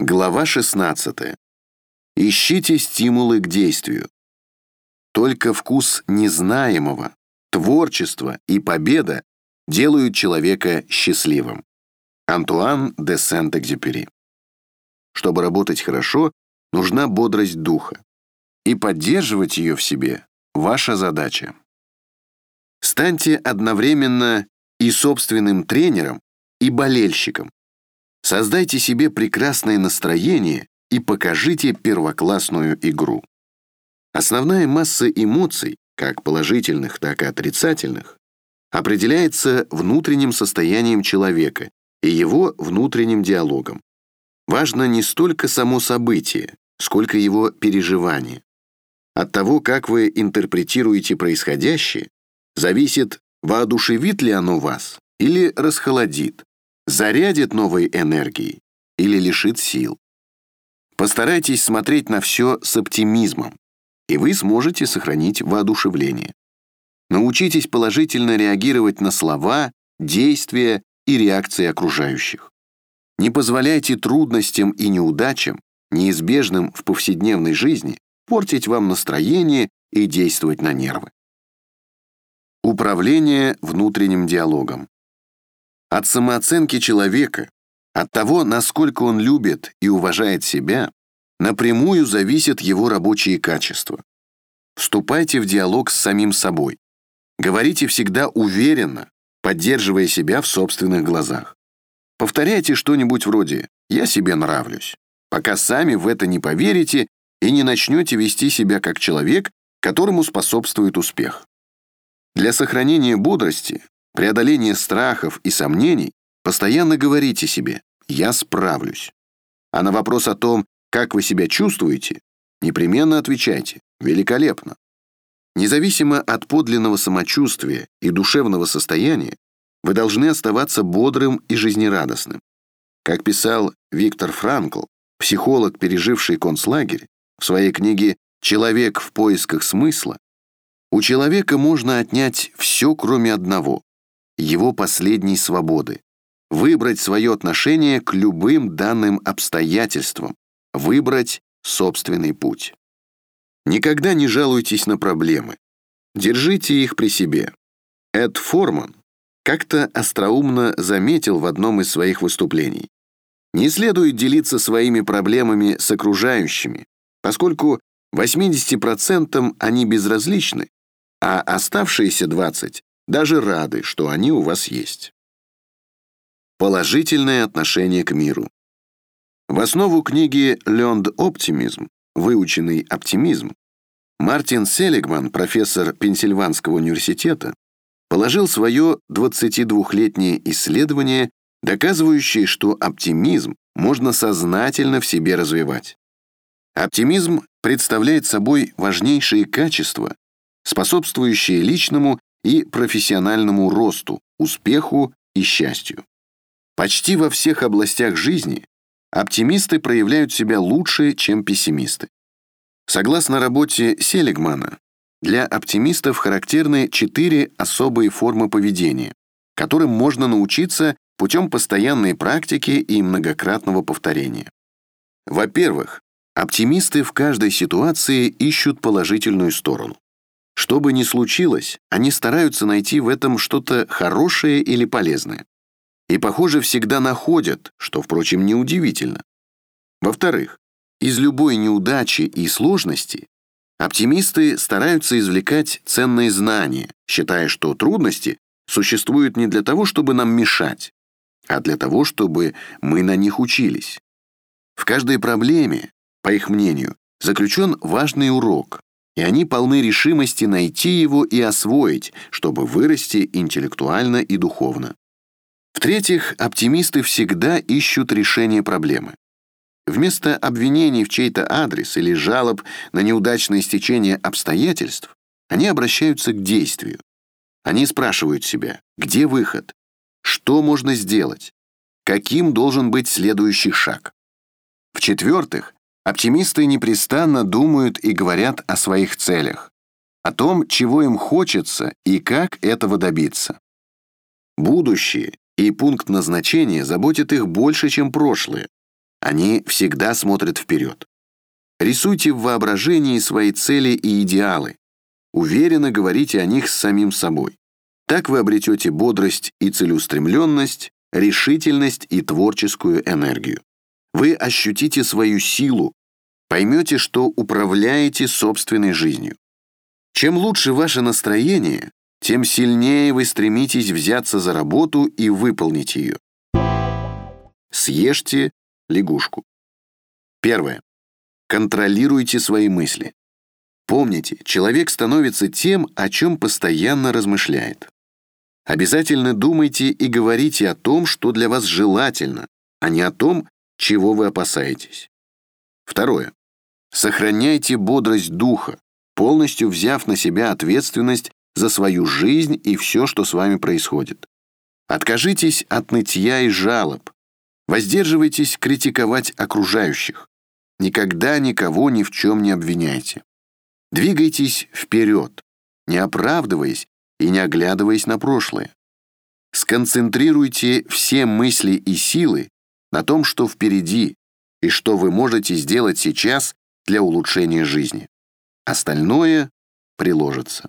Глава 16. Ищите стимулы к действию. Только вкус незнаемого, творчество и победа делают человека счастливым. Антуан де Сент-Экзюпери. Чтобы работать хорошо, нужна бодрость духа. И поддерживать ее в себе – ваша задача. Станьте одновременно и собственным тренером, и болельщиком. Создайте себе прекрасное настроение и покажите первоклассную игру. Основная масса эмоций, как положительных, так и отрицательных, определяется внутренним состоянием человека и его внутренним диалогом. Важно не столько само событие, сколько его переживание. От того, как вы интерпретируете происходящее, зависит, воодушевит ли оно вас или расхолодит, зарядит новой энергией или лишит сил. Постарайтесь смотреть на все с оптимизмом, и вы сможете сохранить воодушевление. Научитесь положительно реагировать на слова, действия и реакции окружающих. Не позволяйте трудностям и неудачам, неизбежным в повседневной жизни, портить вам настроение и действовать на нервы. Управление внутренним диалогом. От самооценки человека, от того, насколько он любит и уважает себя, напрямую зависят его рабочие качества. Вступайте в диалог с самим собой. Говорите всегда уверенно, поддерживая себя в собственных глазах. Повторяйте что-нибудь вроде «я себе нравлюсь», пока сами в это не поверите и не начнете вести себя как человек, которому способствует успех. Для сохранения бодрости преодоления страхов и сомнений, постоянно говорите себе «я справлюсь». А на вопрос о том, как вы себя чувствуете, непременно отвечайте «великолепно». Независимо от подлинного самочувствия и душевного состояния, вы должны оставаться бодрым и жизнерадостным. Как писал Виктор Франкл, психолог, переживший концлагерь, в своей книге «Человек в поисках смысла», у человека можно отнять все, кроме одного его последней свободы. Выбрать свое отношение к любым данным обстоятельствам, выбрать собственный путь. Никогда не жалуйтесь на проблемы. Держите их при себе. Эд Форман как-то остроумно заметил в одном из своих выступлений. Не следует делиться своими проблемами с окружающими, поскольку 80% они безразличны, а оставшиеся 20 даже рады, что они у вас есть. Положительное отношение к миру. В основу книги «Learned Optimism» «Выученный оптимизм» Мартин Селигман, профессор Пенсильванского университета, положил свое 22-летнее исследование, доказывающее, что оптимизм можно сознательно в себе развивать. Оптимизм представляет собой важнейшие качества, способствующие личному и профессиональному росту, успеху и счастью. Почти во всех областях жизни оптимисты проявляют себя лучше, чем пессимисты. Согласно работе Селигмана, для оптимистов характерны четыре особые формы поведения, которым можно научиться путем постоянной практики и многократного повторения. Во-первых, оптимисты в каждой ситуации ищут положительную сторону. Что бы ни случилось, они стараются найти в этом что-то хорошее или полезное. И, похоже, всегда находят, что, впрочем, неудивительно. Во-вторых, из любой неудачи и сложности оптимисты стараются извлекать ценные знания, считая, что трудности существуют не для того, чтобы нам мешать, а для того, чтобы мы на них учились. В каждой проблеме, по их мнению, заключен важный урок, и они полны решимости найти его и освоить, чтобы вырасти интеллектуально и духовно. В-третьих, оптимисты всегда ищут решение проблемы. Вместо обвинений в чей-то адрес или жалоб на неудачное стечение обстоятельств, они обращаются к действию. Они спрашивают себя, где выход, что можно сделать, каким должен быть следующий шаг. В-четвертых, Оптимисты непрестанно думают и говорят о своих целях, о том, чего им хочется и как этого добиться. Будущее и пункт назначения заботят их больше, чем прошлое, Они всегда смотрят вперед. Рисуйте в воображении свои цели и идеалы. Уверенно говорите о них с самим собой. Так вы обретете бодрость и целеустремленность, решительность и творческую энергию. Вы ощутите свою силу, поймете, что управляете собственной жизнью. Чем лучше ваше настроение, тем сильнее вы стремитесь взяться за работу и выполнить ее. Съешьте лягушку. Первое. Контролируйте свои мысли. Помните, человек становится тем, о чем постоянно размышляет. Обязательно думайте и говорите о том, что для вас желательно, а не о том, чего вы опасаетесь. Второе. Сохраняйте бодрость духа, полностью взяв на себя ответственность за свою жизнь и все, что с вами происходит. Откажитесь от нытья и жалоб. Воздерживайтесь критиковать окружающих. Никогда никого ни в чем не обвиняйте. Двигайтесь вперед, не оправдываясь и не оглядываясь на прошлое. Сконцентрируйте все мысли и силы на том, что впереди и что вы можете сделать сейчас для улучшения жизни. Остальное приложится.